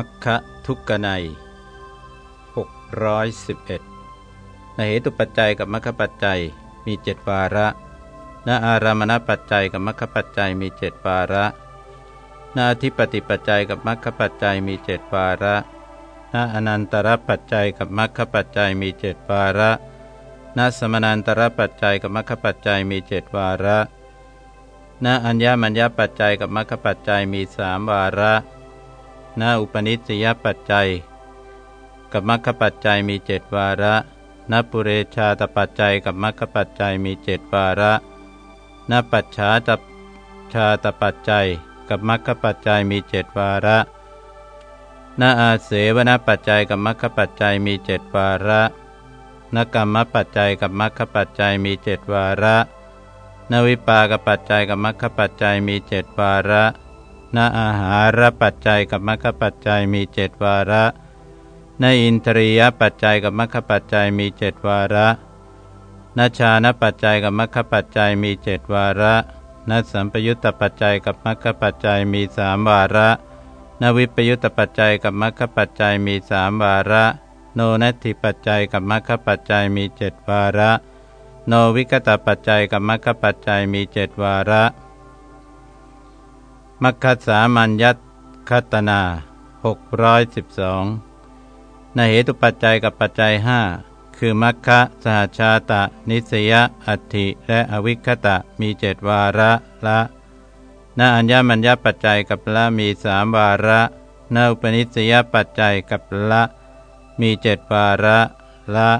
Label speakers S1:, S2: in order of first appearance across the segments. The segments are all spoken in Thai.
S1: มัคคะทุกกนัย611นเหตุปัจจัยกับมัคคปัจจัยมีเจ็ดวาระณอารามณปัจจัยกับมัคคปัจจัยมีเจ็ดวาระณอธิปติปัจจัยกับมัคคปัจจัยมีเจ็ดวาระณอนันตรปัจจัยกับมัคคปัจจัยมีเจ็ดวาระณสมนันตรปัจจัยกับมัคคปัจจัยมีเจ็ดวาระณอัญญมัญญปัจจัยกับมัคคปัจจัยมีสามวาระ ณอุปนิสยปัจจัยกับมรรคปัจจัยมีเจ็ดวาระณปุเรชาตปัจจัยกับมรรคปัจจัยมีเจ็ดวาระณปัจฉาตชาตปัจจัยกับมรรคปัจจัยมีเจ็ดวาระณอาเสวนปัจจัยกับมรรคปัจจัยมีเจ็ดวาระนกรรมปัจจัยกับมรรคปัจจัยมีเจ็ดวาระ นวิปากปัจจัยกับมรรคปัจจัยมีเจ็ดวาระ ณอาหารปัจจัยกับมรรคปัจจัยมีเจดวาระณอินทรียปัจจัยกับมรรคปัจจัยมีเจดวาระณชานปัจจัยกับมรรคปัจจัยมีเจดวาระณสัมปยุตตปัจจัยกับมรรคปัจจัยมีสามวาระนวิปยุตตปัจจัยกับมรรคปัจจัยมีสามวาระ โนนัตถิปัจจัยกับมรรคปัจจัยมีเจ็ดวาระ โนวิกตปัจจัยกับมรรคปัจจัยมีเจ็ดวาระ มัคคสามัญยัตคตนา612ในเหตุปัจจัยกับปัจจัยห้าคือมัคคะสหชาตะ นิสยอัตถิและอวิคตะมีเจดวาระละนอัญญมัญญปัจจัยกับละมีสามวาระนอุปนิสยปัจจัยกับละมีเจดวาระละ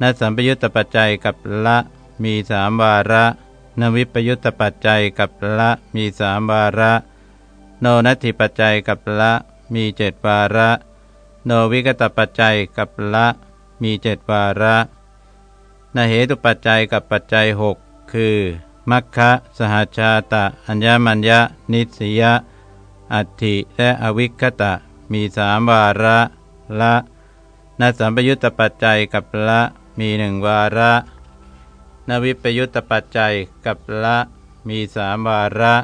S1: นสัมปยุตตปัจจัยกับละมีสามวาระ นวิปยุตตปัจจัยกับละมีสามวาระ โนนัตถิปัจจัยกับละมีเจ็ดวาระ โนวิกตปัจจัยกับละมีเจ็ดวาระนเหตุปัจจัยกับปัจจัยหกคือมัคคะสหชาตะ อัญญมัญญานิสยาอัตถิและอวิคตะ มีสามวาระละนสัมปยุตตปัจจัยกับละมีหนึ่งวาระ นวิปยุตตปัจจัยกับละมีสามวาระ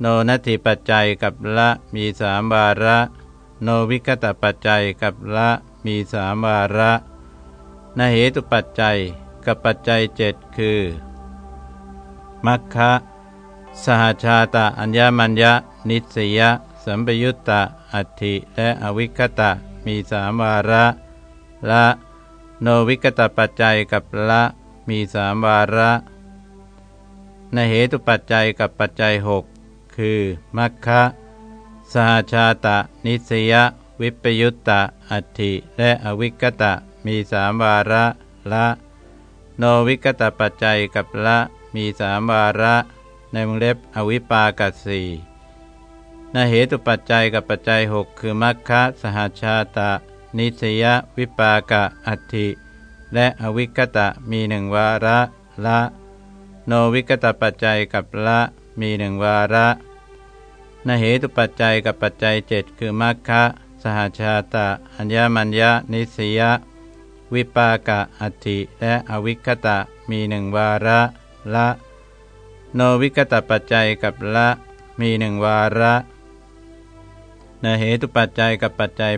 S1: โนนัตถิปัจจัยกับละมีสามวาระ โนวิกตปัจจัยกับละมีสามวาระนเหตุปัจจัยกับปัจจัยเจ็ดคือมัคคะสหชาตะอัญญมัญญนิสยสัมปยุตตะอัตถิและอวิคตะมีสามวาระ ละ โนวิกตปัจจัยกับละ มีสามวาระในเหตุปัจจัยกับปัจจัยหกคือมัคคะสหชาตะ นิสยวิปยุตตะ อัตถิและอวิกตะ มีสามวาระละ โนวิกตปัจจัยกับละมีสามวาระในมงเล็บอวิปากัสีนเหตุปัจจัยกับปัจจัยหกคือมัคคะสหชาตะ นิสยวิปากะอัตถิ และอวิกตะมีหนึ่งวาระละ โนวิกตปัจจัยกับละมีหนึ่งวาระนเหตุปัจจัยกับปัจจัยเจ็ดคือมัคคะสหชาตะ อัญญมัญญานิสยวิปากะอัติและอวิคตะมีหนึ่งวาระละ โนวิกตปัจจัยกับละมีหนึ่งวาระนเหตุปัจจัยกับปัจจัย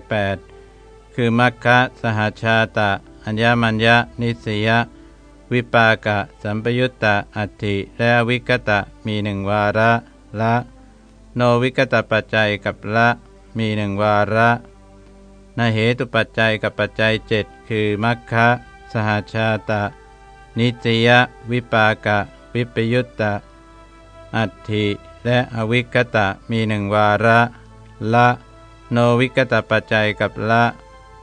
S1: 8 คือมัคคะสหชาตะ อัญญมัญญนิสยวิปากะ สัมปยุตตะอัตถิและวิกตะมีหนึ่งวาระละ โนวิกตปัจจัยกับละมีหนึ่งวาระนเหตุปัจจัยกับปัจจัยเจ็ดคือมัคคะสหชาตะ นิจยวิปากะ วิปยุตตะ อัตถิและอวิกตะมีหนึ่งวาระ ละ โนวิกตปัจจัยกับละ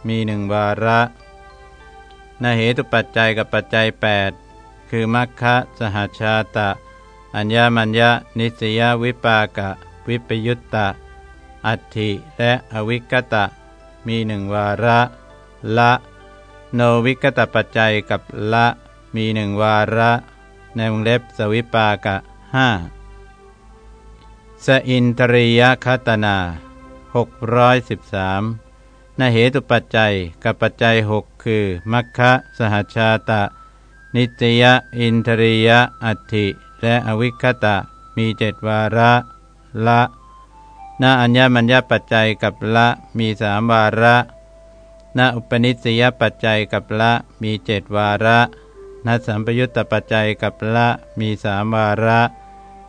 S1: มีหนึ่งวาระ นเหตุปัจจัยกับปัจจัย 8 คือมัคคะสหชาตะ อัญญมัญญานิสยวิปากะ วิปยุตตะ อัตถิและอวิกตะ มีหนึ่งวาระ ละ โนวิกตปัจจัยกับละ มีหนึ่งวาระ ในวงเล็บสวิปากะห้าสอินทรียคตนา613 นเหตุปัจจัยกับปัจจัยหกคือ มัคคะสหชาตะ นิตยอินทรียะ อัตถิ และอวิคตะ มีเจ็ดวาระ ละโณอัญญมัญญปัจจัยกับละมีสามวาระณอุปนิสัยปัจจัยกับละมีเจ็ดวาระณสัมปยุตตปัจจัยกับละมีสามวาระ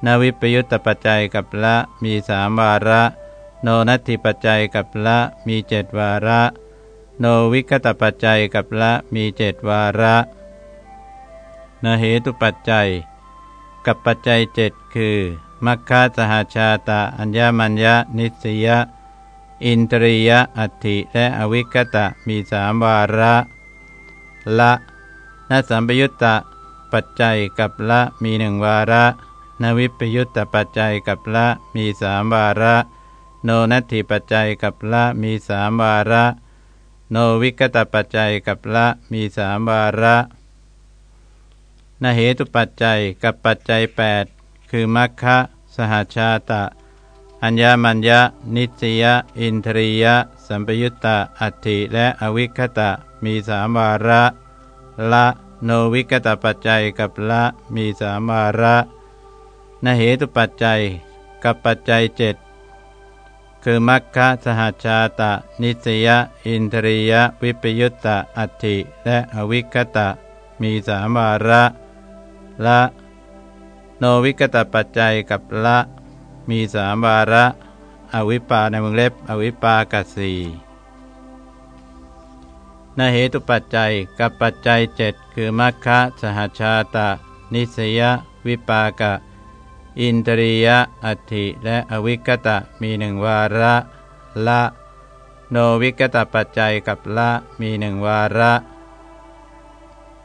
S1: ณวิปยุตตปัจจัยกับละมีสามวาระ โนนัตถิปัจจัยกับละมีเจ็ดวาระ โนวิกตปัจจัยกับละมีเจ็ดวาระนเหตุปัจจัย กับปัจจัยเจ็ดคือมัคคาสหาชาตะอัญญมัญญนิสยะ อินทรียะอัตถิและอวิกตะมีสามวาระละนสัมปยุตตะปัจจัยกับละมีหนึ่งวาระ นวิปยุตตปัจจัยกับละมีสามวาระ โนนัตถิปัจจัยกับละมีสามวาระ โนวิกตปัจจัยกับละมีสามวาระนเหตุปัจจัยกับปัจจัย 8 คือมัคคะสหชาตะ อัญญมัญญนิสยอินทรียะ สัมปยุตตะอัตถิและอวิคตะมีสามวาระ ละโนวิกตปัจจัยกับละมีสามวาระนเหตุปัจจัยกับปัจจัยเจ็ด คือมัคคะสหชาตะ นิสยอินทรียวิปยุตตะอัตถิและอวิคตะ มีสามวาระละ โนวิกตปัจจัยกับละ มีสามวาระ อวิปาในวงเล็บ อวิปากัสีนเหตุปัจจัยกับปัจจัยเจ็ดคือมัคคะสหชาตะ นิสยวิปากะ อินตรียะอัตถิและอวิกตะมีหนึ่งวาระ ละ โนวิกตปัจจัยกับละมีหนึ่งวาระ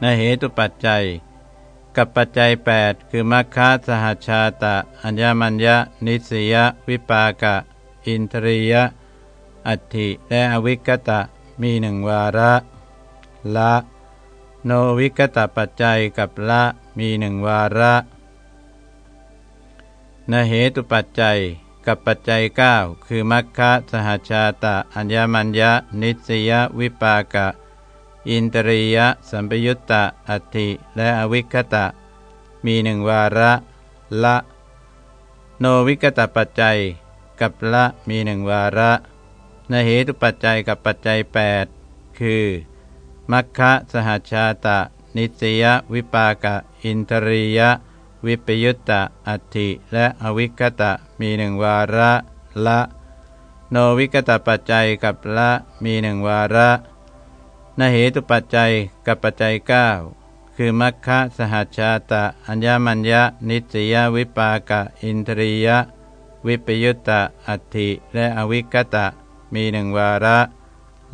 S1: นเหตุปัจจัย กับปัจจัย 8 คือมัคคะสหชาตะ อัญญมัญญนิสยวิปากะ อินทรียะ อัตถิและอวิกตะมีหนึ่งวาระ ละ โนวิกตปัจจัยกับละมีหนึ่งวาระ นเหตุปัจจัยกับปัจจัย 9 คือมัคคะสหชาตะ อัญญมัญญนิสยวิปากะ อินตรียะ สัมปยุตตะ อัตถิและอวิคตะ มีหนึ่งวาระ ละ โนวิกตปัจจัย กับละมีหนึ่งวาระนเหตุปัจจัยกับปัจจัย 8 คือมัคคะสหชาตะ นิสยวิปากะ อินทรียะ วิปยุตตะอัตถิและอวิคตะมีหนึ่งวาระละ โนวิกตปัจจัยกับละมีหนึ่งวาระนเหตุปัจจัยกับปัจจัย9คือมัคคะสหัชชาตะ อัญญมัญญนิสยวิปากะอินทรียะ วิปยุตตะอัตถิและอวิกตะมีหนึ่งวาระ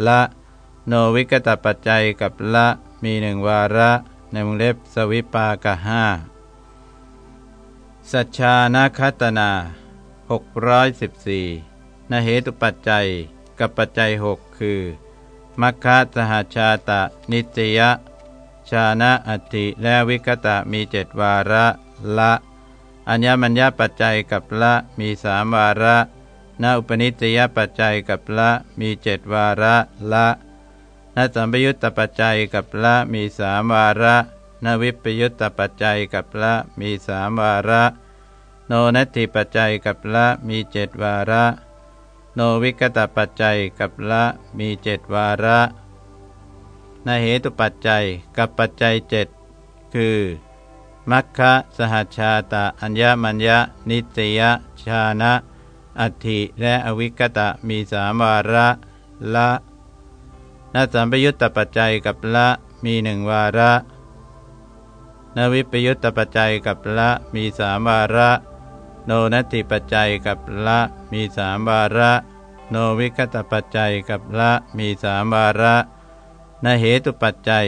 S1: ละ โนวิกตปัจจัยกับละมีหนึ่งวาระในวงเล็บสวิปากะห้า สัชชานาคตนา614นเหตุปัจจัยกับปัจจัย6คือมัคคะสหชาตะ นิตยะ ชานะอัติและวิกตะมีเจ็ดวาระละอัญญมัญญปัจจัยกับละมีสามวาระนอุปนิสยปัจจัยกับละมีเจ็ดวาระละนสัมปยุตตปัจจัยกับละมีสามวาระ นวิปยุตตปัจจัยกับละมีสามวาระ โนนัตถิปัจจัยกับละมีเจ็ดวาระ โนวิกตปัจจัยกับละมีเจ็ดวาระนเหตุปัจจัยกับปัจจัยเจ็ดคือมัคคะสหชาตะอัญญมัญญนิตยชานะอัตถิและอวิกตะมีสามวาระละนสัมปยุตตปัจจัยกับละมีหนึ่งวาระ นวิปยุตตปัจจัยกับละมีสามวาระ โนนัตติปัจจัยกับละมีสามวาระ โนวิคตปัจจัยกับละมีสามวาระนเหตุปัจจัย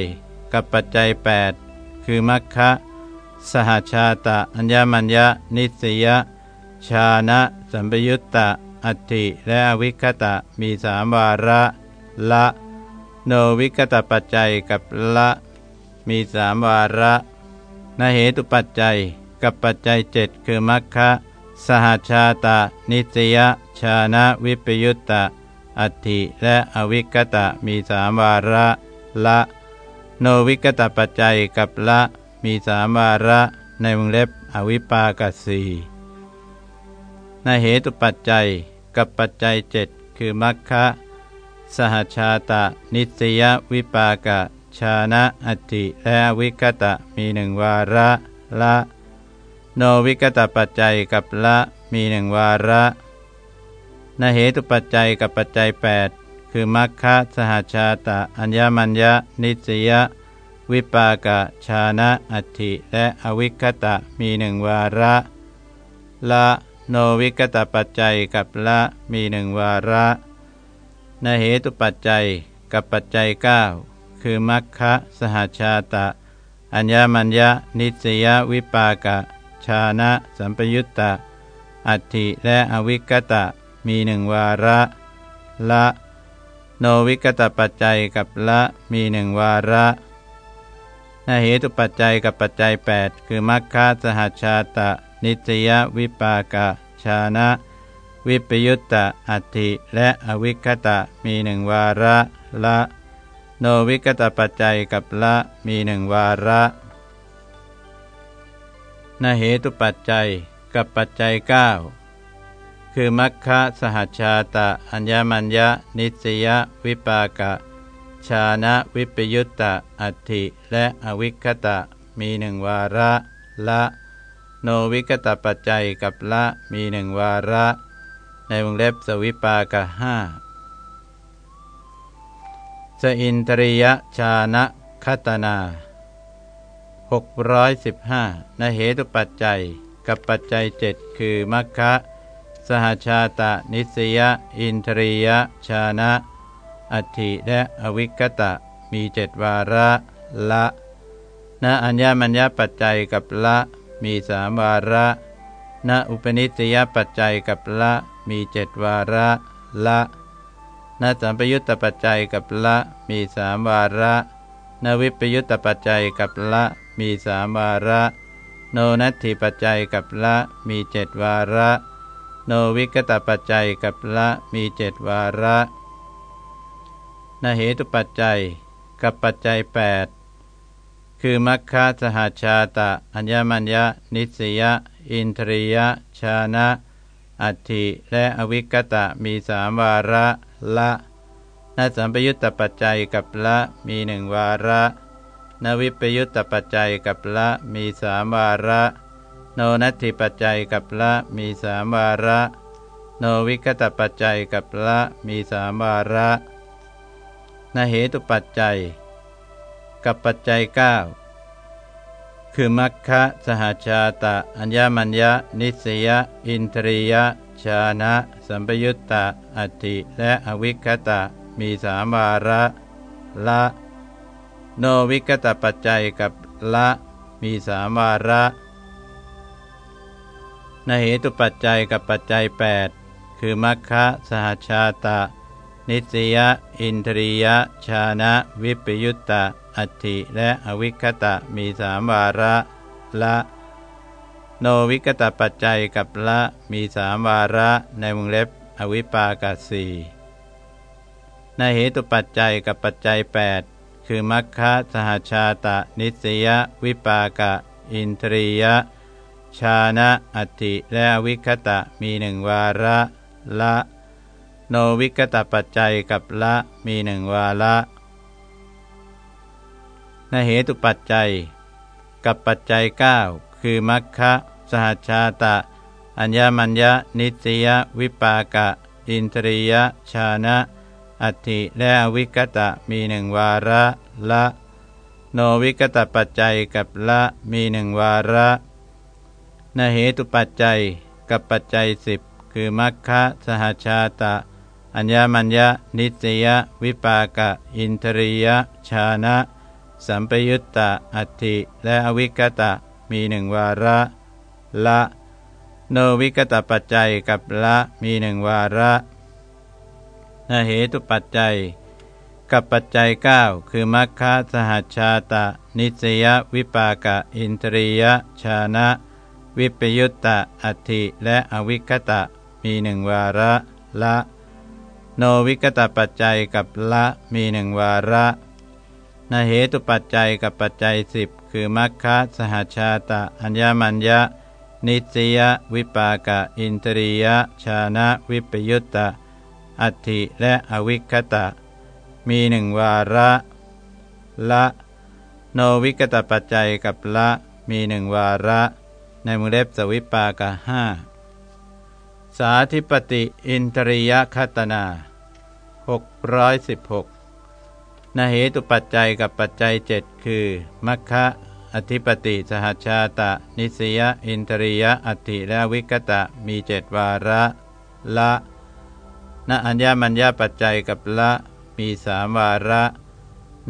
S1: กับปัจจัย 8 คือมัคคะสหชาตะอัญญมัญญนิสยชานะสัมปยุตตะอัติและอวิคตะมีสามวาระละ โนวิคตปัจจัยกับละ มีสามวาระ นเหตุปัจจัยกับปัจจัยเจ็ดคือมัคคะสหชาตานิสยชานะวิปยุตตะ อัตถิและอวิกตะมีสามวาระละ โนวิกตปัจจัยกับละมีสามวาระในวงเล็บอวิปากสีในเหตุปัจจัยกับปัจจัยเจ็ดคือมัคคะสหชาตะ นิสยวิปากะ ชานะอติและวิกตะมีหนึ่งวาระละ โนวิกตปัจจัยกับละมีหนึ่งวาระนเหตุปัจจัยกับปัจจัย 8 คือมัคคะสหชาตะ อัญญมัญญนิสยวิปากะชานะอัติและอวิคตะมีหนึ่งวาระ ละโนวิกตปัจจัยกับละมีหนึ่งวาระนเหตุปัจจัยกับปัจจัย 9 คือมัคคะสหชาตะ อัญญมัญญนิสยวิปากะ ชานะสัมปยุตตะ อัตถิและอวิกตะมีหนึ่งวาระ ละ โนวิกตปัจจัยกับละมีหนึ่งวาระนเหตุปัจจัยกับปัจจัย 8 คือมัคคะสหชาตะ นิสยวิปากะ ชานะ วิปยุตตะอัตถิและอวิคตะมีหนึ่งวาระละ โนวิกตปัจจัยกับละมีหนึ่งวาระนเหตุปัจจัยกับปัจจัย 9 คือมัคคะสหชาตะ อัญญมัญญนิสยวิปากะ ชานะวิปยุตตะอัตถิและอวิคตะมีหนึ่งวาระ ละ โนวิกตปัจจัยกับละมีหนึ่งวาระ ในวงเล็บสวิปากะห้า สอินทริยชานะคตนา615นเหตุปัจจัย กับปัจจัยเจ็ดคือมัคคะสหชาตะนิสยอินทริยชานะ อัติและอวิกตะมีเจ็ดวาระละณอัญญมัญญปัจจัยกับละมีสามวาระณอุปนิสยปัจจัยกับละมีเจ็ดวาระละ นสัมปยุตตปัจจัยกับละมีสามวาระนวิปยุตตปัจจัยกับละมีสามวาระ โนนัตถิปัจจัยกับละมีเจ็ดวาระ โนวิกตปัจจัยกับละมีเจ็ดวาระนเหตุปัจจัยกับปัจจัย 8 คือมัคคะสหชาตะ อัญญมัญญนิสยอินทรียชานะ อัตถิและอวิกตะมีสามวาระ ละนสัมปยุตตปัจจัยกับละมีหนึ่งวาระ นวิปยุตตปัจจัยกับละมีสามวาระ โนนัตถิปัจจัยกับละมีสามวาระ โนวิกตปัจจัยกับละมีสามวาระนเหตุปัจจัย กับปัจจัย 9 คือมัคคะสหชาตะ อัญญมัญญนิสยอินทรียะ ชานะสัมปยุตตะอัติและอวิคตะมีสามวาระละ โนวิกตปัจจัยกับละมีสามวาระนเหตุปัจจัยกับปัจจัย 8 คือมัคคะสหชาตะ นิสยอินทรียชานะ วิปยุตตะ อัตถิและอวิคตะมีสามวาระละ โนวิกตปัจจัยกับละมีสามวาระในวงเล็บอวิปากาสีในเหตุปัจจัยกับปัจจัย 8 คือมัคคะสหชาตะ นิสยวิปากะ อินทรียชานะอัตติและวิคตะมีหนึ่งวาระละ โนวิกตปัจจัยกับละมีหนึ่งวาระนเหตุปัจจัย กับปัจจัย 9 คือมัคคะสหชาตะ อัญญมัญญนิสยวิปากะ อินทรียชานะ อัติและวิกตะมีหนึ่งวาระละ โนวิกตปัจจัยกับละมีหนึ่งวาระนเหตุปัจจัยกับปัจจัยสิบคือมัคคะสหชาตะ อัญญมัญญนิสยวิปากะ อินทรียชานะ สัมปยุตตะอัติและอวิกตะ มีหนึ่งวาระ ละ โนวิกตปัจจัยกับละมีหนึ่งวาระนเหตุปัจจัย กับปัจจัย 9 คือมัคคะสหัชชาตะ นิสยวิปากะ อินทรียชานะ วิปยุตตะอัติและอวิคตะ มีหนึ่งวาระ ละ โนวิกตปัจจัยกับละมีหนึ่งวาระ นเหตุปัจจัยกับปัจจัยสิบคือมัคคะสหชาตะ อัญญมัญญะ นิสยวิปากะ อินทรียชานะวิปยุตตะ อัตถิและอวิคตะ มีหนึ่งวาระ ละ โนวิกตปัจจัยกับละมีหนึ่งวาระ ในมุเล็บสวิปากะห้าสาธิปติอินทรียคตนา616 นเหตุปัจจัยกับปัจจัยเจ็ดคือมัคคะอธิปติสหชาตะ นิสยอินทรียอัติและวิกตะมีเจ็ดวาระละณอัญญมัญญปัจจัยกับละมีสามวาระ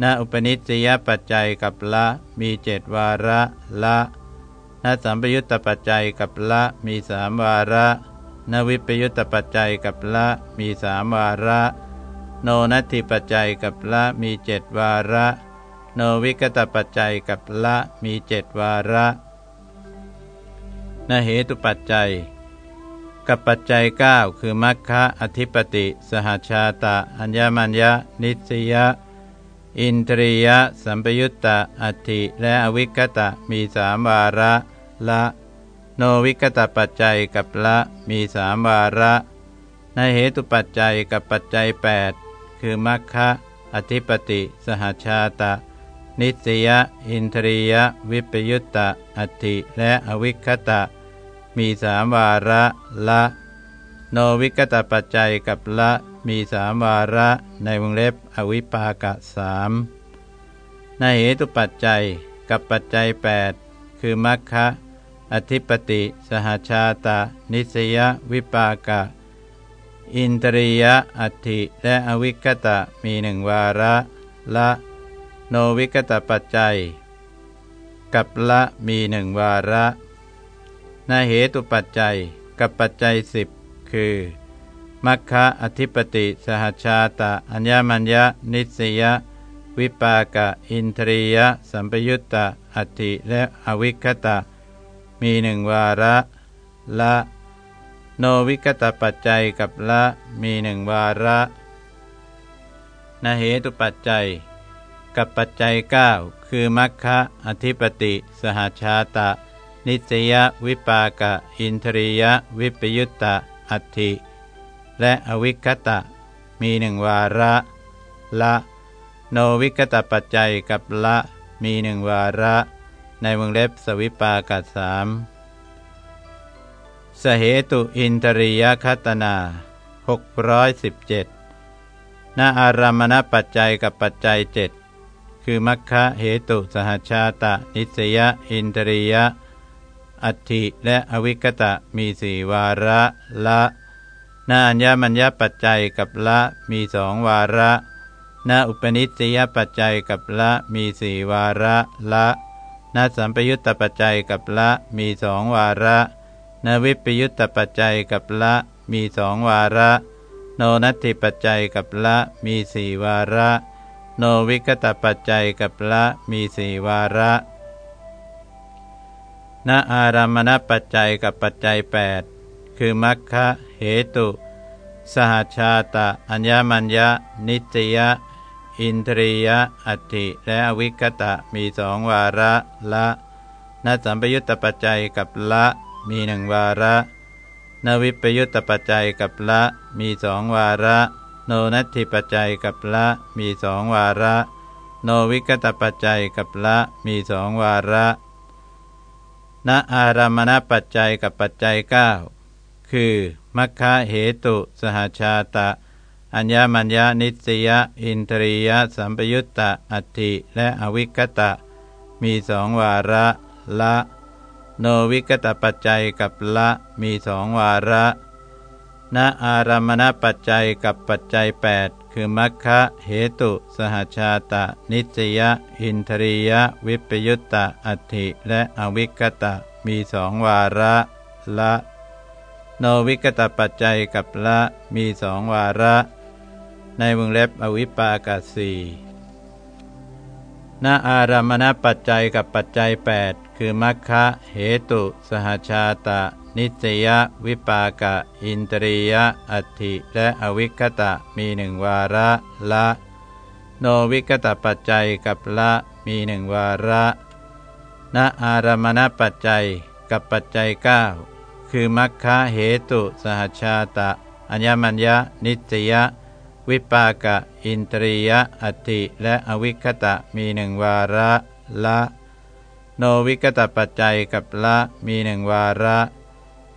S1: ณอุปนิสยปัจจัยกับละมีเจ็ดวาระละณสัมปยุตตปัจจัยกับละมีสามวาระณวิปยุตตปัจจัยกับละมีสามวาระ โนนัตถิปัจจัยกับละมีเจ็ดวาระ โนวิกตปัจจัยกับละมีเจ็ดวาระนเหตุปัจจัย กับปัจจัย 9 คือมัคคะอธิปติ สหชาตะ อัญญมัญญานิสยาอินทรียะ สัมปยุตตะอัติและอวิกตะมีสามวาระละ โนวิกตปัจจัยกับละมีสามวาระในเหตุปัจจัยกับปัจจัย 8 คือมัคคะอธิปติ สหชาตะ นิสยอินทรียวิปยุตตะอัติและอวิคตะ มีสามวาระละ โนวิกตปัจจัยกับละมีสามวาระในวงเล็บอวิปากะสามในเหตุปัจจัยกับปัจจัย 8 คือมัคคะอธิปติ สหชาตะ นิสยวิปากะ อินตรียะอัติและอวิคตะมีหนึ่งวาระ ละโนวิกตปัจจัย กับละมีหนึ่งวาระนาเหตุปัจจัยกับปัจจัยสิบคือมัคคะอธิปติสหชาตะอัญญมัญญนิสยวิปากะอินทรียะ สัมปยุตตะอัติและอวิคตะ มีหนึ่งวาระ ละ โนวิกตปัจจัยกับละมีหนึ่งวาระนเหตุปัจจัย กับปัจจัย 9 คือมัคคะอธิปติ สหชาตะ นิสยวิปากะ อินทรียวิปยุตตะอัตถิและอวิคตะ มีหนึ่งวาระ ละ โนวิกตปัจจัยกับละมีหนึ่งวาระ ในวงเล็บสวิปากะสาม สเหตุอินทรียคตนา617นาอารามณปัจจัยกับปัจจัยเจ็ดคือมัคคะเหตุสหชาตะ นิสยอินทรียอัตถิและอวิกตะมีสี่วาระละนาอัญญมัญญปัจจัยกับละมีสองวาระนาอุปนิสยปัจจัยกับละมีสี่วาระละนาสัมปยุตตปัจจัยกับละมีสองวาระ นาวิปยุตตปัจจัยกับละมีสองวาระ โนนัตถิปัจจัยกับละมีสี่วาระ โนวิกตปัจจัยกับละมีสี่วาระณอารามณปัจจัยกับปัจจัย 8 คือมัคคะเหตุ สหชาตะ อัญญมัญญานิตยะ อินทรียะ อัตติและอวิกตะมีสองวาระละนสัมปยุตตปัจจัยกับละ มีหนึ่งวาระ นวิปยุตตปัจจัยกับละ มีสองวาระ โนนัตถิปัจจัยกับละ มีสองวาระ โนวิกตปัจจัยกับละ มีสองวาระณอารามณปัจจัยกับปัจจัย 9 คือ มัคคะเหตุ สหชาตะ อัญญมัญญานิสยอินทรียสัมปยุตตะ อัตติและอวิกตะ มีสองวาระ ละ โนวิกตปัจจัยกับละมีสองวาระณอารามณปัจจัยกับปัจจัย 8 คือมัคคะเหตุ สหชาตะ นิจยะอินทรียวิปยุตตะอัติ และอวิกตะมีสองวาระละ โนวิกตปัจจัยกับละมีสองวาระ ในวงเล็บอวิปากาสี ณอารามณปัจจัยกับปัจจัย 8 คือมัคคะเหตุ สหชาตะ นิสยวิปากะ อินตรียะอัติและอวิคตะมีหนึ่งวาระละ โนวิกตปัจจัยกับละมีหนึ่งวาระณอารามณปัจจัยกับปัจจัย 9 คือมัคคะเหตุ สหชาตะ อัญญมัญญะนิตยะ วิปากะ อินตรียะอัติและอวิคตะมีหนึ่งวาระละ โนวิกตปัจจัยกับละมีหนึ่งวาระ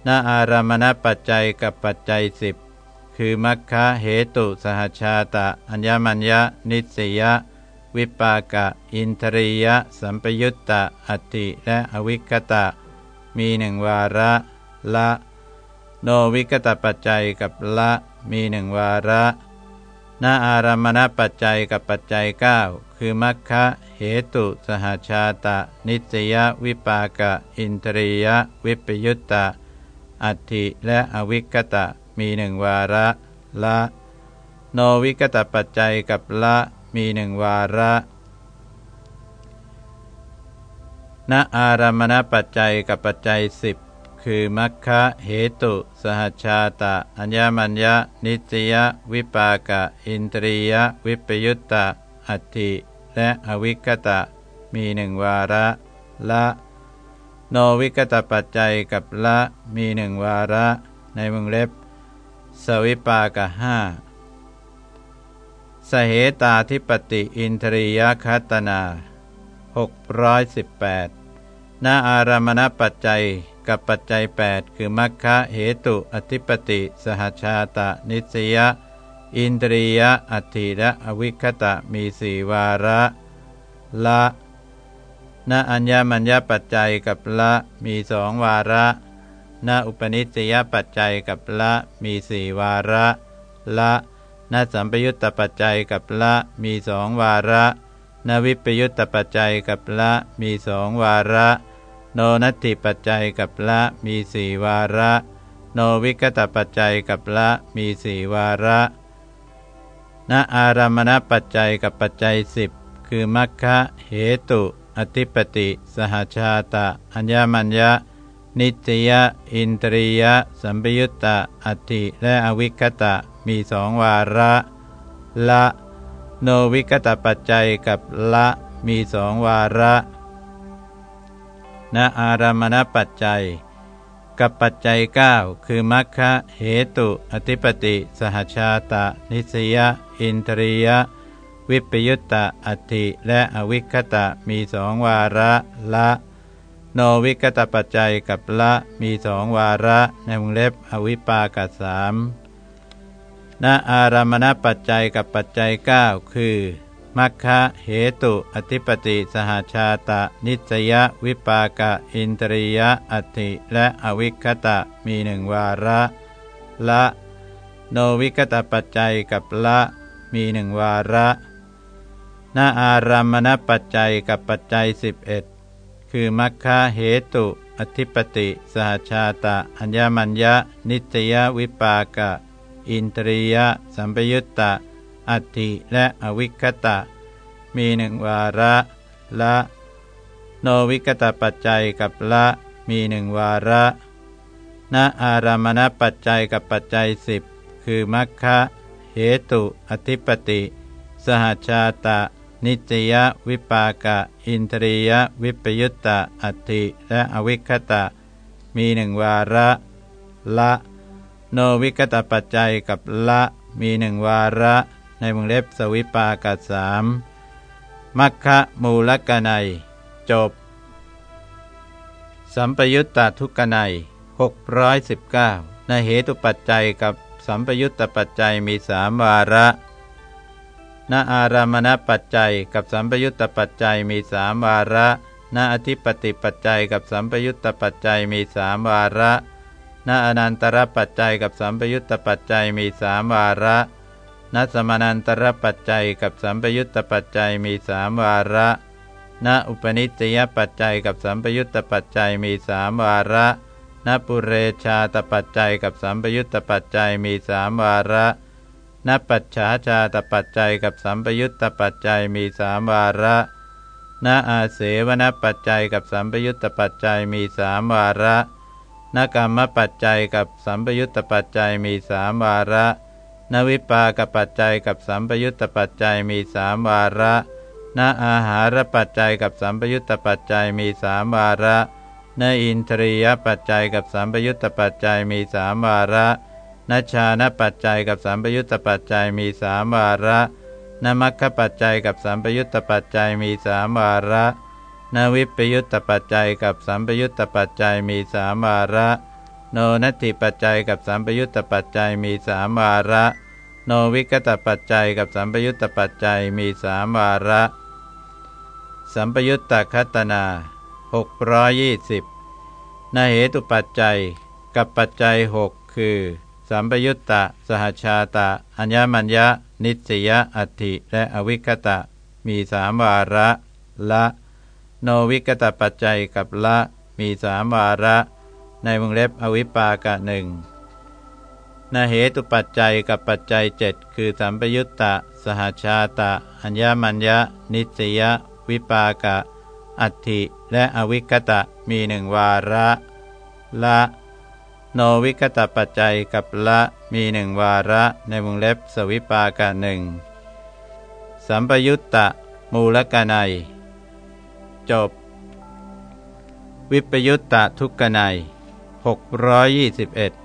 S1: นาอารามณปัจจัยกับปัจจัยสิบคือมัคคะเหตุสหชาตะ อัญญมัญญะนิสยะ วิปากะ อินทรียะ สัมปยุตตะอัติและอวิคตะ มีหนึ่งวาระละ โนวิกตปัจจัยกับละมีหนึ่งวาระ นาอารามณปัจจัยกับปัจจัย 9 คือมัคคะเหตุสหชาตะ นิสยวิปากะ อินทรียวิปยุตตะ อัติและอวิกตะมีหนึ่งวาระ ละ โนวิกตปัจจัยกับละมีหนึ่งวาระณอารามณปัจจัยกับปัจจัยสิบ คือมัคคะเหตุ สหชาตะ อัญญมัญญานิตยวิปากะ อินตรียวิปยุตตะ อัตติและอวิคตะ มีหนึ่งวาระ ละ โนวิกตปัจจัยกับละมีหนึ่งวาระ ในมึงเล็บ สวิปากะห้าสเหตาธิปติอินทรียคัตนา618นาอารามณปัจจัย กับปัจจัย 8 คือมัคคะเหตุอธิปติ สหชาตะ นิสยะ อินทรียะอัติและอวิคตะมีสี่วาระ ละนาอัญญมัญญปัจจัยกับละมีสองวาระนาอุปนิสยปัจจัยกับละมีสี่วาระ ละนาสัมปยุตตปัจจัยกับละมีสองวาระนวิปยุตตปัจจัยกับละมีสองวาระ โนนัตติปัจจัยกับละมีสี่วาระ โนวิกตปัจจัยกับละมีสี่วาระณอารามณปัจจัยกับปัจจัยสิบคือมัคคะเหตุ อธิปติ สหชาตะ อัญญมัญญะ นิตยะ อินตรียะ สัมปยุตตะอัติและอวิคตะมีสองวาระละ โนวิกตปัจจัยกับละมีสองวาระ ณอารามณปัจจัย กับปัจจัย 9 คือมัคคะเหตุ อธิปติ สหชาตะ นิสยอินทรียวิปยุตตะอัติและอวิคตะมีสองวาระละ โนวิกตปัจจัยกับละมีสองวาระในวงเล็บอวิปากสามณอารามณปัจจัยกับปัจจัย 9 คือ มัคคะเหตุอธิปติสหาชาตะ นิสยวิปากะ อินตรียะอัติและอวิคตะมีหนึ่งวาระ ละ โนวิคตปัจจัยกับละมีหนึ่งวาระนาอารามณปัจจัยกับปัจจัย 11 คือมัคคะเหตุอธิปติสหชาตะ อัญญมัญญะ นิตยวิปากะ อินตรียะสัมปยุตตะ อัติและอวิคตะ มีหนึ่งวาระละ โนวิกตปัจจัยกับละมีหนึ่งวาระณอารามณปัจจัยกับปัจจัยสิบคือมัคคะเหตุ อธิปติ สหชาตะ นิจยวิปากะ อินทรียวิปยุตตะอัติและอวิคตะ มีหนึ่งวาระ ละ โนวิกตปัจจัยกับละมีหนึ่งวาระ ในวงเล็บสวิปากาสามมัคคะมูลกนัย จบ สัมปยุตตทุกนัย619ในเหตุปัจจัยกับสัมปยุตตปัจจัยมีสามวาระณอารามณปัจจัยกับสัมปยุตตปัจจัยมีสามวาระณอธิปติปัจจัยกับสัมปยุตตปัจจัยมีสามวาระณอนันตรปัจจัยกับสัมปยุตตปัจจัยมีสามวาระ ณสมานันตรปัจจัยกับสัมปยุตตปัจจัยมีสามวาระณอุปนิสยปัจจัยกับสัมปยุตตปัจจัยมีสามวาระณปุเรชาตปัจจัยกับสัมปยุตตปัจจัยมีสามวาระณปัจฉาชาตปัจจัยกับสัมปยุตตปัจจัยมีสามวาระณอาเสวนปัจจัยกับสัมปยุตตปัจจัยมีสามวาระณกรรมปัจจัยกับสัมปยุตตปัจจัยมีสามวาระ นวิปากปัจจัยกับสัมปยุตตปัจจัยมีสามวาระณอาหารปัจจัยกับสัมปยุตตปัจจัยมีสามวาระนอินทรียปัจจัยกับสัมปยุตตปัจจัยมีสามวาระนชานปัจจัยกับสัมปยุตตปัจจัยมีสามวาระนมัคคปัจจัยกับสัมปยุตตปัจจัยมีสามวาระนวิปยุตตปัจจัยกับสัมปยุตตปัจจัยมีสามวาระ โนนัตถิปัจจัยกับสัมปยุตตปัจจัยมีสามวาระ โนวิกตปัจจัยกับสัมปยุตตปัจจัยมีสามวาระ สัมปยุตตคัตนา 620นาเหตุปัจจัยกับปัจจัยหกคือ สัมปยุตตะ สหชาตะ อัญญมัญญะ นิสยอัตถิและอวิคตะ มีสามวาระ ละ โนวิกตปัจจัยกับละ มีสามวาระ ในวงเล็บอวิปากะหนึ่ง นาเหตุปัจจัยกับปัจจัยเจ็ดคือสัมปยุตตะ สหชาตะ อัญญมัญญะ นิสยวิปากะ อัตถิและอวิคตะมีหนึ่งวาระละ โนวิคตปัจจัยกับละมีหนึ่งวาระในวงเล็บสวิปากะหนึ่งสัมปยุตตะ มูลกนัย จบ วิปยุตตะทุกกนัย621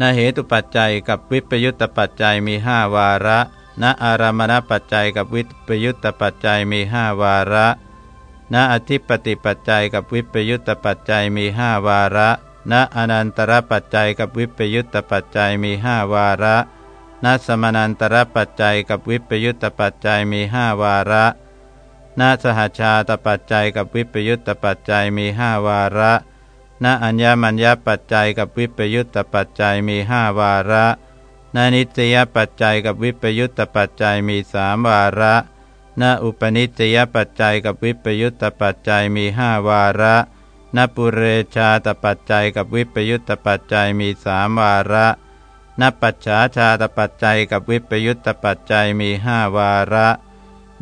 S1: นาเหตุปัจจัยกับวิปยุตตปัจจัยมีห้าวาระณอารามณปัจจัยกับวิปยุตตปัจจัยมีห้าวาระณอธิปติปัจจัยกับวิปยุตตปัจจัยมีห้าวาระณอนันตรปัจจัยกับวิปยุตตปัจจัยมีห้าวาระณสมานันตรปัจจัยกับวิปยุตตปัจจัยมีห้าวาระณสหชาตปัจจัยกับวิปยุตตปัจจัยมีห้าวาระ ณอัญญมัญญปัจจัยกับวิปยุตตปัจจัยมีห้าวาระนานิตยปัจจัยกับวิปยุตตปัจจัยมีสามวาระนอุปนิตยปัจจัยกับวิปยุตตปัจจัยมีห้าวาระนปุเรชาตปัจจัยกับวิปยุตตปัจจัยมีสามวาระนปัจฉาชาตปัจจัยกับวิปยุตตปัจจัยมีห้าวาระ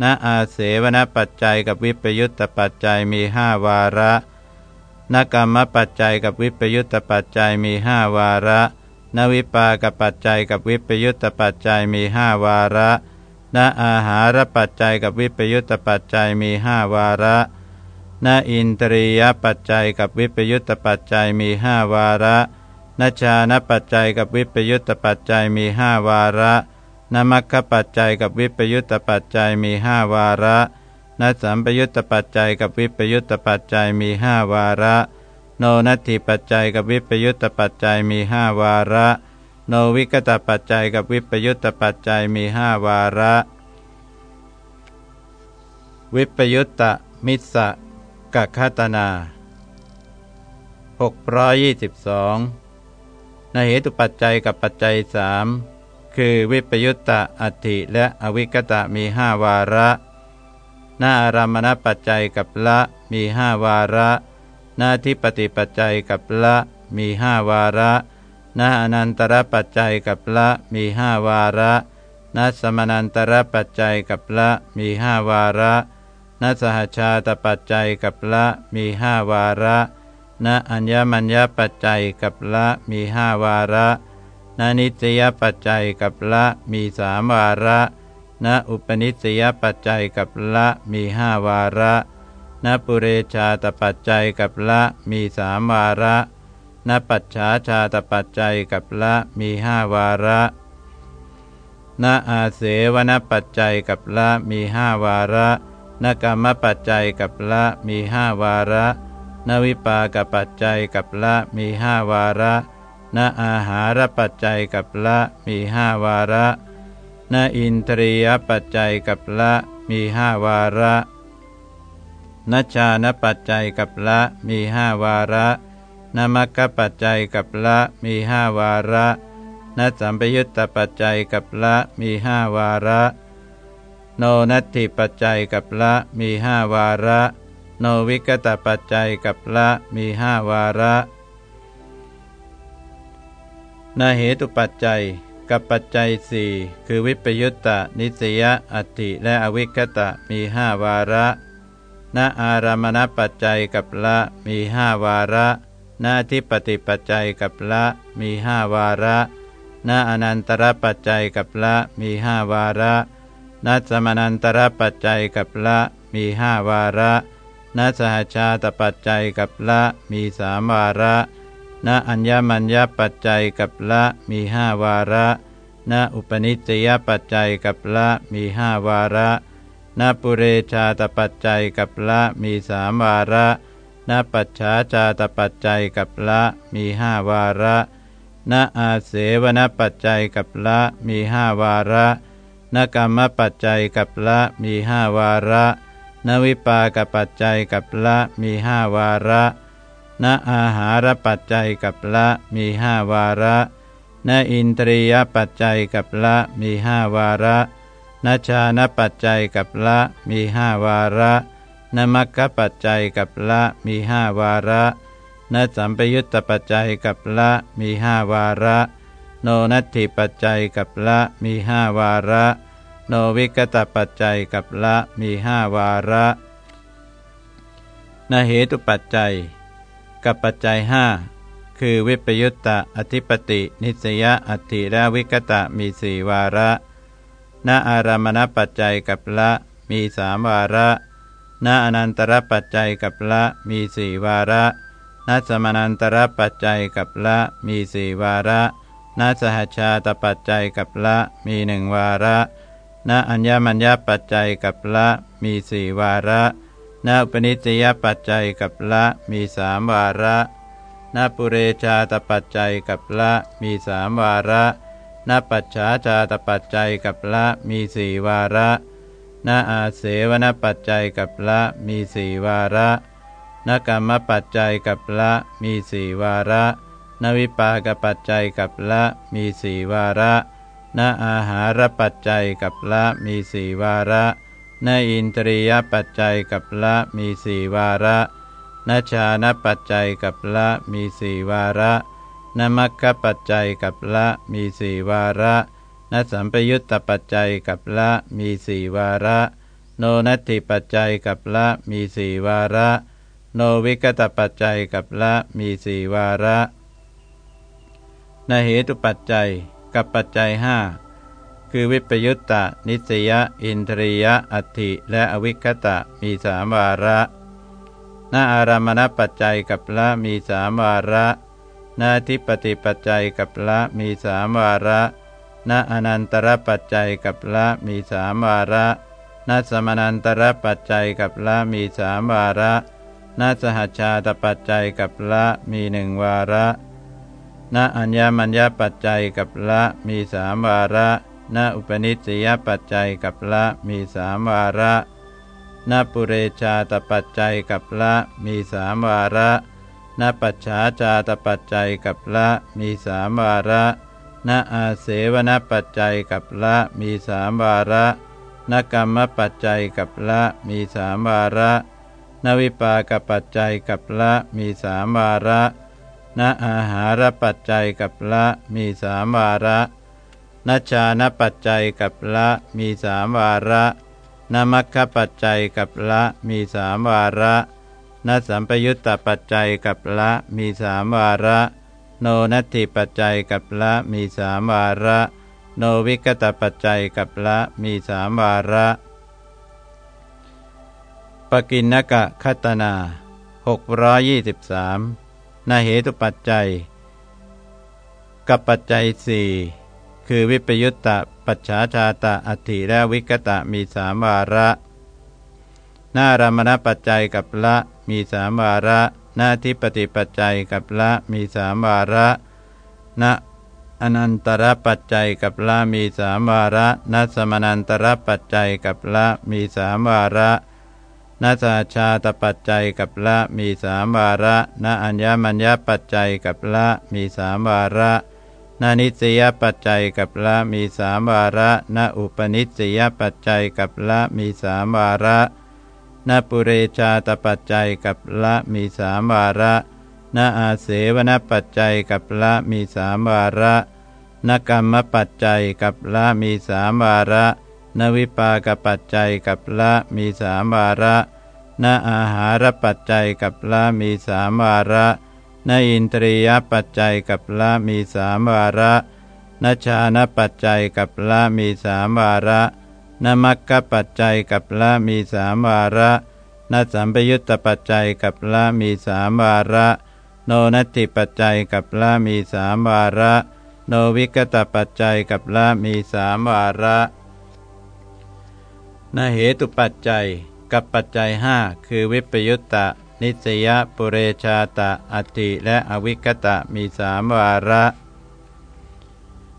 S1: นอาเสวนปัจจัยกับวิปยุตตปัจจัยมีห้าวาระ นกรรมปัจจัยกับวิปยุตตปัจจัยมีห้าวาระ นวิปากปัจจัยกับวิปยุตตปัจจัยมีห้าวาระ นอาหารปัจจัยกับวิปยุตตปัจจัยมีห้าวาระ นอินตรียปัจจัยกับวิปยุตตปัจจัยมีห้าวาระนชานปัจจัยกับวิปยุตตปัจจัยมีห้าวาระ นมัคคปัจจัยกับวิปยุตตปัจจัยมีห้าวาระ นัสสัมปยุตตปัจจัยกับวิปยุตตปัจจัยมีห้าวาระ โนนัตถิปัจจัยกับวิปยุตตปัจจัยมีห้าวาระ โนวิกตปัจจัยกับวิปยุตตปัจจัยมีห้าวาระ วิปยุตตมิสะกะคตนา622ในเหตุปัจจัยกับปัจจัยสามคือวิปยุตตะอัติและอวิกตะมีห้าวาระ หน้าอารามณปัจจัยกับละมีห้าวาระนาทิปติปัจจัยกับละมีห้าวาระนาอนันตรปัจจัยกับละมีห้าวาระนาสมานันตรปัจจัยกับละมีห้าวาระนาสหชาตปัจจัยกับละมีห้าวาระนาอัญญมัญญปัจจัยกับละมีห้าวาระนานิสยปัจจัยกับละมีสามวาระ นาอุปนิสยปัจจัยกับละมีห้าวาระนปุเรชาตปัจจัยกับละมีสามวาระนปัจฉาชาตปัจจัยกับละมีห้าวาระนอาเสวนปัจจัยกับละมีห้าวาระนกรรมปัจจัยกับละมีห้าวาระนวิปากปัจจัยกับละมีห้าวาระนอาหารปัจจัยกับละมีห้าวาระ นอินทรียปัจจัยกับละมีห้าวาระนชานปัจจัยกับละมีห้าวาระนมัคคปัจจัยกับละมีห้าวาระนสัมปยุตตปัจจัยกับละมีห้าวาระ โนนัตถิปัจจัยกับละมีห้าวาระ โนวิกตปัจจัยกับละมีห้าวาระนาเหตุปัจจัย กับปัจจัยสี่คือวิปยุตตานิสยอัติและอวิกตะมีห้าวาระณอารามณปัจจัยกับละมีห้าวาระณทิปติปัจจัยกับละมีห้าวาระณอนันตรปัจจัยกับละมีห้าวาระณสมนันตรปัจจัยกับละมีห้าวาระณสหชาตปัจจัยกับละมีสามวาระ ณอัญญมัญญปัจจัยกับละมีห้าวาระณอุปนิสยปัจจัยกับละมีห้าวาระณปุเรชาตปัจจัยกับละมีสามวาระณปัจฉาชาตปัจจัยกับละมีห้าวาระณอาเสวนปัจจัยกับละมีห้าวาระณกรรมปัจจัยกับละมีห้าวาระณวิปากปัจจัยกับละมีห้าวาระ ณอาหารปัจจัยกับละมีห้าวาระณอินทรียปัจจัยกับละมีห้าวาระณชานปัจจัยกับละมีห้าวาระณมัคคปัจจัยกับละมีห้าวาระณสัมปยุตตปัจจัยกับละมีห้าวาระ โนนัตถิปัจจัยกับละมีห้าวาระ โนวิกตปัจจัยกับละมีห้าวาระนเหตุปัจจัย กับปัจจัยห้าคือวิปยุตตะอธิปติ นิสยอัติและวิกตะมีสี่วาระณอารามณปัจจัยกับละมีสามวาระณอนันตรปัจจัยกับละมีสี่วาระณสมานันตรปัจจัยกับละมีสี่วาระณสหชาตปัจจัยกับละมีหนึ่งวาระณอัญญมัญญปัจจัยกับละมีสี่วาระ ณอุปนิสยปัจจัยกับละมีสามวาระณปุเรชาตปัจจัยกับละมีสามวาระณปัจฉาชาตปัจจัยกับละมีสี่วาระณอาเสวนปัจจัยกับละมีสี่วาระนกรรมปัจจัยกับละมีสี่วาระนวิปากปัจจัยกับละมีสี่วาระนอาหารปัจจัยกับละมีสี่วาระ นอินทรียปัจจัยกับละมีสี่วาระนชานปัจจัยกับละมีสี่วาระนมัคคปัจจัยกับละมีสี่วาระนสัมปยุตตปัจจัยกับละมีสี่วาระ โนนัตถิปัจจัยกับละมีสี่วาระ โนวิกตปัจจัยกับละมีสี่วาระนเหตุปัจจัยกับปัจจัยห้า คือวิปยุตตานิสยอินทรียอัตถิและอวิคตะมีสามวาระณอารามณปัจจัยกับละมีสามวาระณทิปติปัจจัยกับละมีสามวาระณอนันตรปัจจัยกับละมีสามวาระณสมนันตรปัจจัยกับละมีสามวาระณสหชาตปัจจัยกับละมีหนึ่งวาระณอัญญมัญญปัจจัยกับละมีสามวาระ ณอุปนิสัยปัจจัยกับละมีสามวาระณปุเรชาตปัจจัยกับละมีสามวาระณปัจฉาชาตปัจจัยกับละมีสามวาระณอาเสวนปัจจัยกับละมีสามวาระณกรรมปัจจัยกับละมีสามวาระนวิปากปัจจัยกับละมีสามวาระณอาหารปัจจัยกับละมีสามวาระ นัชานปัจจัยกับละมีสามวาระนมัคคปัจจัยกับละมีสามวาระนสัมปยุตตปัจจัยกับละมีสามวาระ โนนัตถิปัจจัยกับละมีสามวาระ โนวิกตปัจจัยกับละมีสามวาระปกินนกะคัตนา623นาเหตุปัจจัย กับปัจจัยสี่ คือวิปยุตตะปัจฉาชาตะอัติและวิกตะมีสามวาระหน้ารามณปัจจัยกับละมีสามวาระ หน้าทิปฏิปัจจัยกับละมีสามวาระณอนันตรปัจจัยกับละมีสามวาระณสมนันตรปัจจัยกับละมีสามวาระณสาชาตปัจจัยกับละมีสามวาระณอัญญมัญญปัจจัยกับละมีสามวาระ ณนิสยปัจจัยกับละมีสามวาระณอุปนิสยปัจจัยกับละมีสามวาระนปุเรชาตปัจจัยกับละมีสามวาระนอาเสวนปัจจัยกับละมีสามวาระนกรรมปัจจัยกับละมีสามวาระนวิปากปัจจัยกับละมีสามวาระนอาหารปัจจัยกับละมีสามวาระ นอินทรียปัจจัยกับละมีสามวาระนชานปัจจัยกับละมีสามวาระนมัคคปัจจัยกับละมีสามวาระนนสัมปยุตตปัจจัยกับละมีสามวาระ โนนัตติปัจจัยกับละมีสามวาระ โนวิกตปัจจัยกับละมีสามวาระนเหตุปัจจัยกับปัจจัยห้าคือวิปยุตตะ นิสยปุเรชาตะอติและอวิกตะมีสามวาระ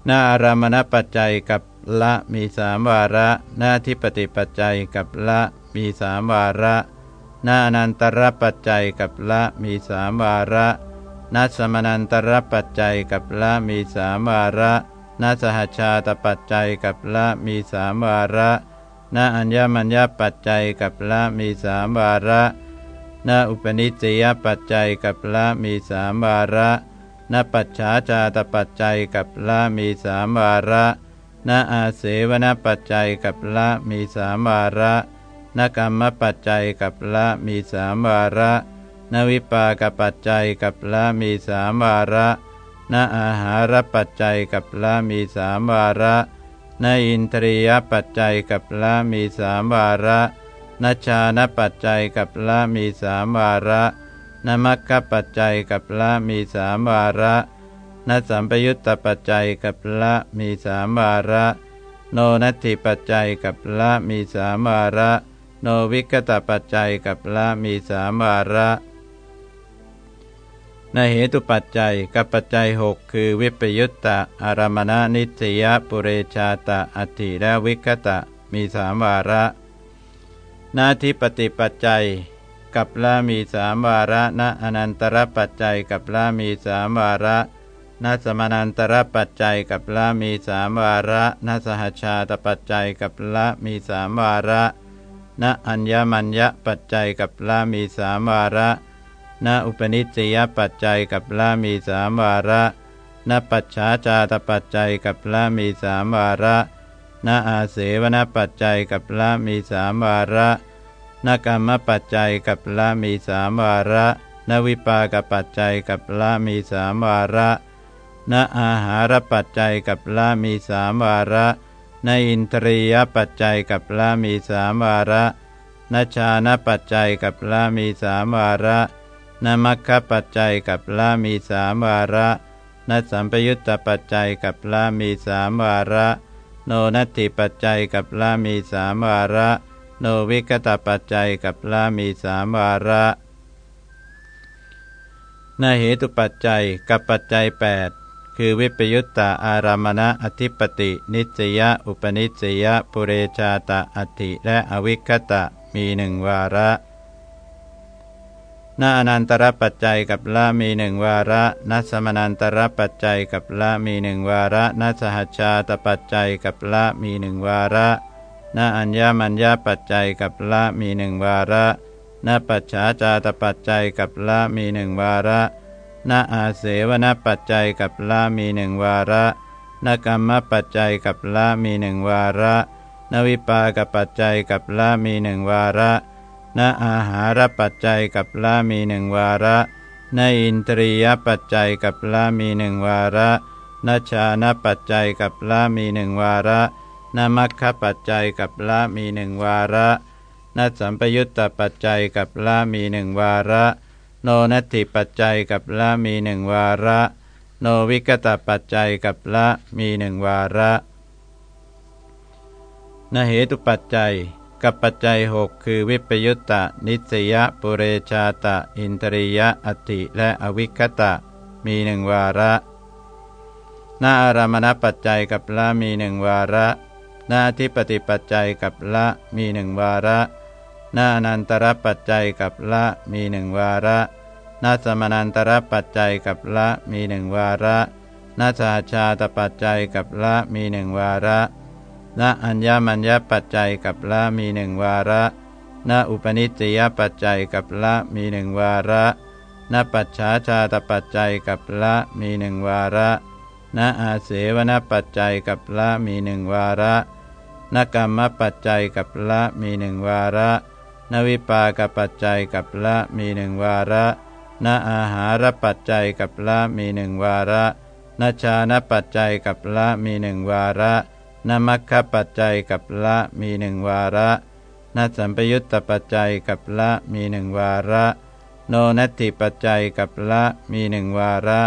S1: นาอารามณปัจจัยกับละมีสามวาระ หน้าทิปติปัจจัยกับละมีสามวาระหน้านันตรปัจจัยกับละมีสามวาระนัสมนันตรปัจจัยกับละมีสามวาระนัสหชาตปัจจัยกับละมีสามวาระณอัญญมัญญปัจจัยกับละมีสามวาระ ณอุปนิสัยปัจจัยกับละมีสามวาระณปัจฉาจาตปัจจัยกับละมีสามวาระณอาเสวนปัจจัยกับละมีสามวาระณกรรมปัจจัยกับละมีสามวาระณวิปากปัจจัยกับละมีสามวาระณอาหารปัจจัยกับละมีสามวาระณอินทรียปัจจัยกับละมีสามวาระ นชานปัจจัยกับละมีสามวาระนมัคคปัจจัยกับละมีสามวาระนสัมปยุตตปัจจัยกับละมีสามวาระ โนนัตถิปัจจัยกับละมีสามวาระ โนวิกตปัจจัยกับละมีสามวาระในเหตุปัจจัยกับปัจจัยหกคือวิปยุตตะอารมณนิสยปุเรชาตะอัติและวิกตะมีสามวาระ นาทิปติปัจจัย กับละมีสามวาระณอนันตรปัจจัย กับละมีสามวาระณสมานันตรปัจจัย กับละมีสามวาระณสหชาตปัจจัย กับละมีสามวาระณอัญญมัญญปัจจัย กับละมีสามวาระณอุปนิสัยปัจจัย กับละมีสามวาระณปัจฉาจาตปัจจัย กับละมีสามวาระ ณอาเสวนปัจจัยกับละมีสามวาระนกรรมปัจจัยกับละมีสามวาระ นวิปากปัจจัยกับละมีสามวาระนอาหารปัจจัยกับละมีสามวาระนอินทรียปัจจัยกับละมีสามวาระนชานปัจจัยกับละมีสามวาระนมัคคปัจจัยกับละมีสามวาระนสัมปยุตตปัจจัยกับละมีสามวาระ โนนัตถิปัจจัยกับละมีสามวาระ โนวิกตปัจจัยกับละมีสามวาระนาเหตุปัจจัยกับปัจจัย 8 คือวิปยุตตาอารามณะอธิปติ นิสยะอุปนิสยะปุเรชาตะอธิและอวิคตะมีหนึ่งวาระ นาอนันตรปัจจัยกับละมีหนึ่งวาระนัสมนันตรปัจจัยกับละมีหนึ่งวาระนัสหัชาตปัจจัยกับละมีหนึ่งวาระณอัญญมัญญปัจจัยกับละมีหนึ่งวาระณปัจฉาจาตปัจจัยกับละมีหนึ่งวาระณอาเสวนปัจจัยกับละมีหนึ่งวาระณกรรมปัจจัยกับละมีหนึ่งวาระนวิปากปัจจัยกับละมีหนึ่งวาระ ณอาหารปัจจัยกับละมีหนึ่งวาระณอินทรียปัจจัยกับละมีหนึ่งวาระณชานปัจจัยกับละมีหนึ่งวาระนมัคคปัจจัยกับละมีหนึ่งวาระนสัมปยุตตปัจจัยกับละมีหนึ่งวาระ โนนัตถิปัจจัยกับละมีหนึ่งวาระ โนวิกตปัจจัยกับละมีหนึ่งวาระนเหตุปัจจัย กับปัจจัยหกคือวิปยุตตะ นิสยปุเรชาตะ อินทริยะอติและอวิคตะ มีหนึ่งวาระนาอารามณปัจจัยกับละมีหนึ่งวาระ หน้าที่ปฏิปัจจัยกับละมีหนึ่งวาระ หน้าอนันตรปัจจัยกับละมีหนึ่งวาระ หน้าสมานันตรปัจจัยกับละมีหนึ่งวาระ หน้าสาชาตปัจจัยกับละมีหนึ่งวาระ หน้าอัญญมัญญปัจจัยกับละมีหนึ่งวาระหน้าอุปนิสัยปัจจัยกับละมีหนึ่งวาระหน้าปัจฉาชาตปัจจัยกับละมีหนึ่งวาระณอาเสวนปัจจัยกับละมีหนึ่งวาระนกรรมปัจจัยกับละมีหนึ่งวาระนวิปากปัจจัยกับละมีหนึ่งวาระนอาหารปัจจัยกับละมีหนึ่งวาระนชานปัจจัยกับละมีหนึ่งวาระ นมัคคปัจจัยกับละมีหนึ่งวาระนนสัมปยุตตปัจจัยกับละมีหนึ่งวาระ โนนัตถิปัจจัยกับละมีหนึ่งวาระ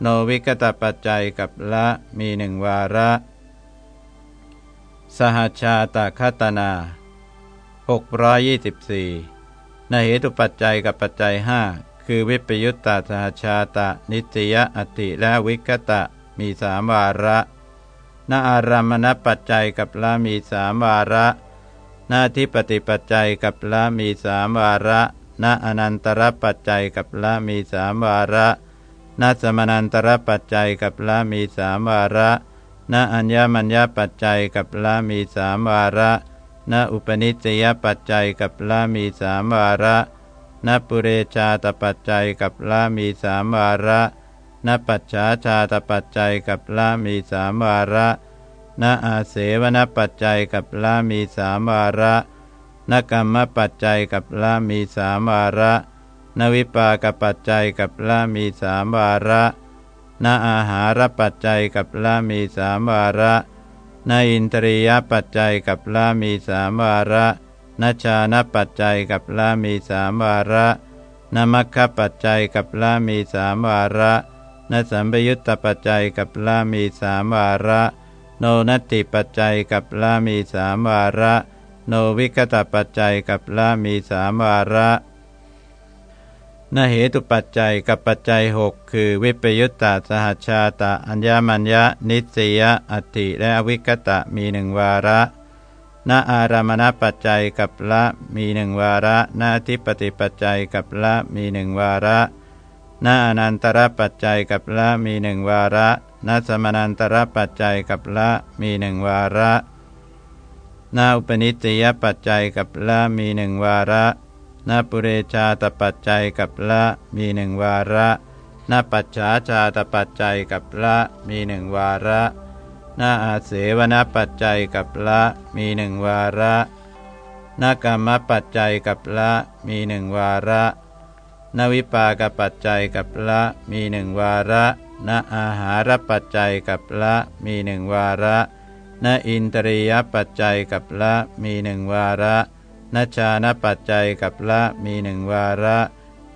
S1: โนวิกตปัจจัยกับละมีหนึ่งวาระ สหชาตคตนา624ในเหตุปัจจัยกับปัจจัยห้าคือวิปยุตตาสหชาตะนิตยอติและวิกตะมีสามวาระ ณอารามณปัจจัยกับละมีสามวาระ หน้าที่ปฏิปัจจัยกับละมีสามวาระณอนันตรปัจจัยกับละมีสามวาระณสมนันตรปัจจัยกับละมีสามวาระณอัญญมัญญปัจจัยกับละมีสามวาระณอุปนิสัยปัจจัยกับละมีสามวาระณปุเรชาตปัจจัยกับละมีสามวาระ ณปัจฉาชาตปัจจัยกับละมีสามวาระณอาเสวนปัจจัยกับละมีสามวาระนกรรมปัจจัยกับละมีสามวาระนวิปากปัจจัยกับละมีสามวาระนอาหารปัจจัยกับละมีสามวาระนอินทรียปัจจัยกับละมีสามวาระนชานปัจจัยกับละมีสามวาระนมัคคปัจจัยกับละมีสามวาระ นสัมปยุตตปัจจัยกับละมีสามวาระ โนนัตติปัจจัยกับละมีสามวาระ โนวิกตปัจจัยกับละมีสามวาระนเหตุปัจจัยกับปัจจัยหกคือ วิปยุตตาสหชาตะอัญญมัญญะ นิสยอัติและอวิกตะมีหนึ่งวาระณอารามณปัจจัยกับละมีหนึ่งวาระณทิปติปัจจัยกับละมีหนึ่งวาระ ณอนันตรปัจจัยกับละมีหนึ่งวาระณสมนันตรปัจจัยกับละมีหนึ่งวาระณอุปนิสยปัจจัยกับละมีหนึ่งวาระณปุเรชาตปัจจัยกับละมีหนึ่งวาระณปัจฉาชาตปัจจัยกับละมีหนึ่งวาระณอาเสวนปัจจัยกับละมีหนึ่งวาระณกรรมปัจจัยกับละมีหนึ่งวาระ ณวิปากปัจจัยกับละมีหนึ่งวาระณอาหารปัจจัยกับละมีหนึ่งวาระณอินตรียปัจจัยกับละมีหนึ่งวาระณชานปัจจัยกับละมีหนึ่งวาระ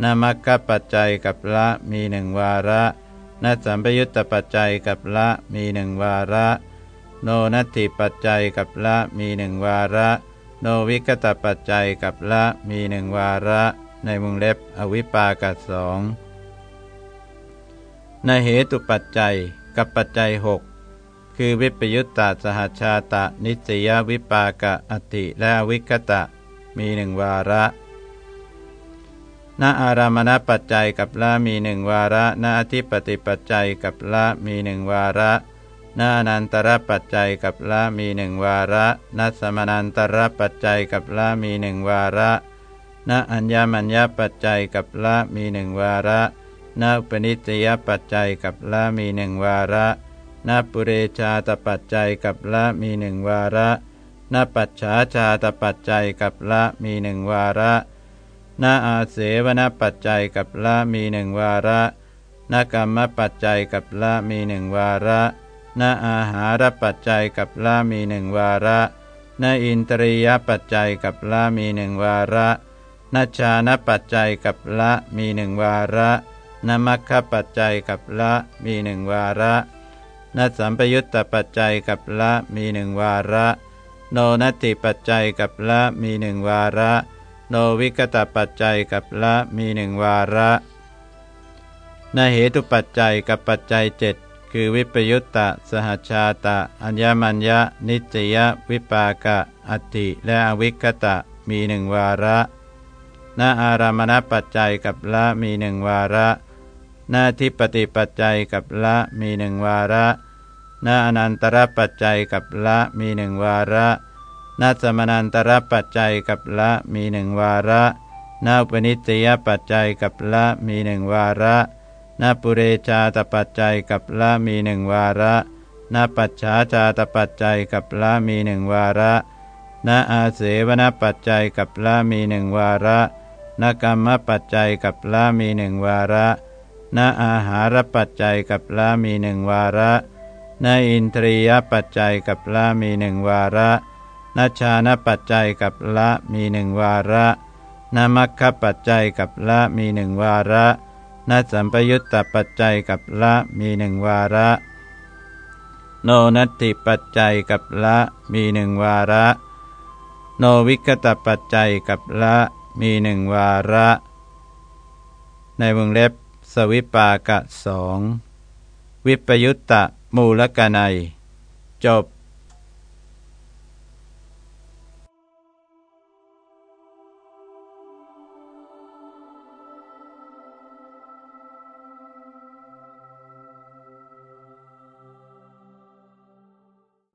S1: ณมัคคปัจจัยกับละมีหนึ่งวาระณสัมปยุตตปัจจัยกับละมีหนึ่งวาระ โนนัตถิปัจจัยกับละมีหนึ่งวาระ โนวิกตปัจจัยกับละมีหนึ่งวาระ ในมุงเล็บอวิปากัสองในเหตุปัจจัยกับปัจจัยหกคือวิปยุตตาสหชาตะ นิสยวิปากะอติและวิคตะมีหนึ่งวาระณอารามณปัจจัยกับละมีหนึ่งวาระณอธิปติปัจจัยกับละมีหนึ่งวาระณอนันตรปัจจัยกับละมีหนึ่งวาระณสมนันตรปัจจัยกับละมีหนึ่งวาระ ณอัญญมัญญปัจจัยกับละมีหนึ่งวาระณปนิสยปัจจัยกับละมีหนึ่งวาระณปุเรชาตปัจจัยกับละมีหนึ่งวาระณปัจฉาชาตปัจจัยกับละมีหนึ่งวาระณอาเสวนปัจจัยกับละมีหนึ่งวาระณกรรมปัจจัยกับละมีหนึ่งวาระณอาหารปัจจัยกับละมีหนึ่งวาระณอินตรียปัจจัยกับละมีหนึ่งวาระ ณชานปัจจัยกับละมีหนึ่งวาระนมัคคปัจจัยกับละมีหนึ่งวาระนสัมปยุตตปัจจัยกับละมีหนึ่งวาระ โนนตติปัจจัยกับละมีหนึ่งวาระ โนวิกตปัจจัยกับละมีหนึ่งวาระนเหตุปัจจัยกับปัจจัยเจ็ดคือวิปยุตตะ สหชาตะ อัญญมัญญะ นิจยวิปากะ อติ และอวิกตะ มีหนึ่งวาระ ณอารามณปัจจัยกับละมีหนึ่งวาระหน้าทิปฏิปัจจัยกับละมีหนึ่งวาระหน้าอนันตรปัจจัยกับละมีหนึ่งวาระหน้าสมนันตรปัจจัยกับละมีหนึ่งวาระหน้าปนิสยปัจจัยกับละมีหนึ่งวาระหน้าปุเรชาตปัจจัยกับละมีหนึ่งวาระหน้าปัจฉาชาตปัจจัยกับละมีหนึ่งวาระณอาเสวนปัจจัยกับละมีหนึ่งวาระ นกรรมปัจจัยกับละมีหนึ่งวาระณอาหารปัจจัยกับละมีหนึ่งวาระณอินทรียปัจจัยกับละมีหนึ่งวาระนัชานปัจจัยกับละมีหนึ่งวาระนมัคคปัจจัยกับละมีหนึ่งวาระนัสัมปยุตตปัจจัยกับละมีหนึ่งวาระ โนนัตติปัจจัยกับละมีหนึ่งวาระ โนวิกตปัจจัยกับละ มีหนึ่งวาระ ในวงเล็บ สวิปากะสองวิปยุตตะมูลกนัย จบ